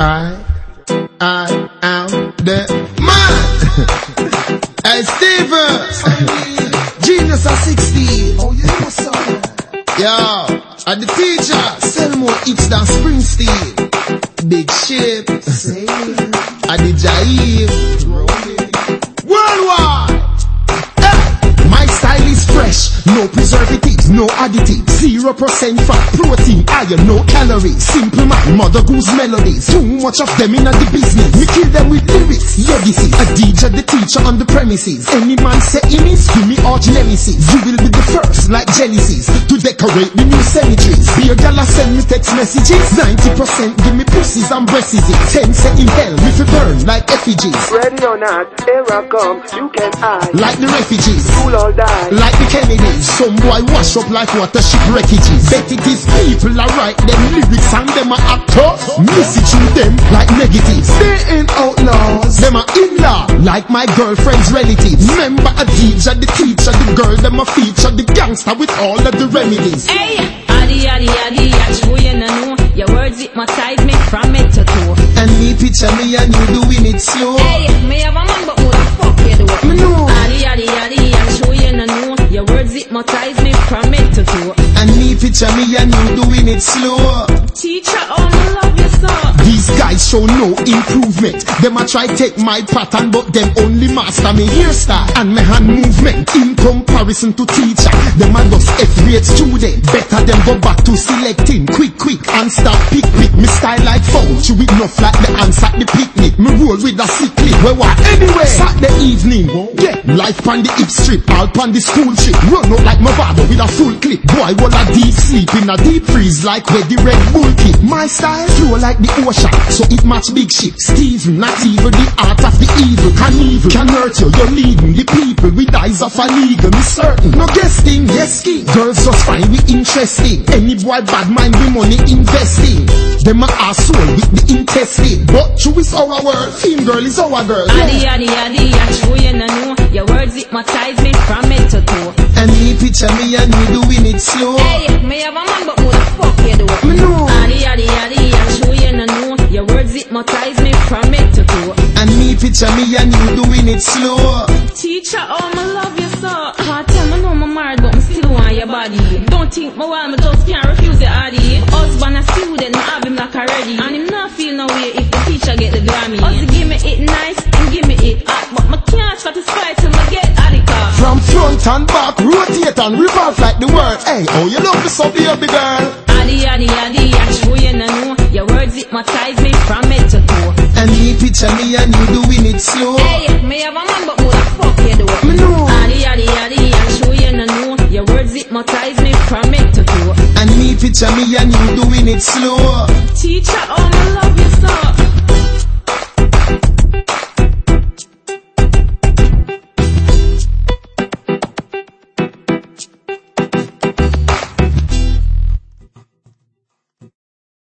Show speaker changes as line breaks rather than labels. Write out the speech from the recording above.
I, I am the man. hey, Steven. Genius at 16.
Oh, know what's up?
Yo, and the teacher. Sell more hits than Springsteen. Big ship. And the no preservatives, no additives, zero percent fat, protein, iron, no calories. Simple man, mother goose melodies. Too much of them in the business. We kill them with legacies. A DJ, the teacher on the premises. Any man say in is, give me arch nemesis. You will be the first, like Genesis, to decorate the new cemeteries. Be a gala send me text messages. 90% give me pussies and breasts. 10 say in hell, me fi burn like effigies.
Ready or not, here I come, you can hide.
Like the refugees.
Fool all die.
Like the Kennedys, some boy wash up like water ship wreckages. Bet it is people are write them lyrics and them are. Message to them like negatives. They ain't outlaws. Them are in-law, like my girlfriend's relatives. Remember a teacher, the teacher, the girl, them a feature, the gangster with all of the remedies.
Hey, addy, addy, addy, I show you no know. Your words hypnotize me from head to toe.
And me picture me and you doing it slow.
Hey, me have a man, but who the fuck you do?
Me know.
Addy, addy, addy, I show you no know. Your words hypnotize me from head to toe.
And me picture me and you doing it slow.
Teacher, oh,
show no improvement. Them a try take my pattern, but them only master me hairstyle and me hand movement. In comparison to teacher, them a just F-grade student. Better them go back to selecting quick, quick and stop pick, pick. Me style like phone, chew it enough like the at the picnic. Me roll with a sick clip. Where what? Anyway, Saturday evening, get life on the hip strip, all on the school trip. Run out like my barber with a full clip. Boy, will a deep sleep in a deep freeze like where the Red Bull kick. My style flow like the ocean, so it match big ship. Steven, not even the art of the evil. Can evil, can hurt you, you're leading the people with eyes of a league. Me certain, no guessing, yes king. Girls just find me interesting. Any boy bad mind we money investing. Them a asshole with the intestine. But true is our world, team girl is our girl.
Addy, addy, addy, I show you no know. Your words hypnotize me from head to toe.
And me picture me and you doing it slow.
Hey, me have a man, but who the fuck you do?
Me know.
Addy, addy, addy, I show you no know. Your words hypnotize me from head to toe.
And me picture me and you doing it slow.
Teacher, oh, me love you so. Can't tell me no, I'm married, but me still want your body. Don't think me want me just can't refuse the addy. Husband a student, satisfy till me get addy car.
From front and back, rotate and revolve like the world. Hey, oh you love me so baby girl.
Addy, addy, addy, I show you no know. Your words hypnotize me from head to toe.
And me picture me and you doing it slow.
Hey, me have a man, but who the fuck you do?
Me know.
Addy, addy, addy, I show you no know. Your words hypnotize me from head to toe.
And me picture me and you doing it slow.
Teacher, oh, me love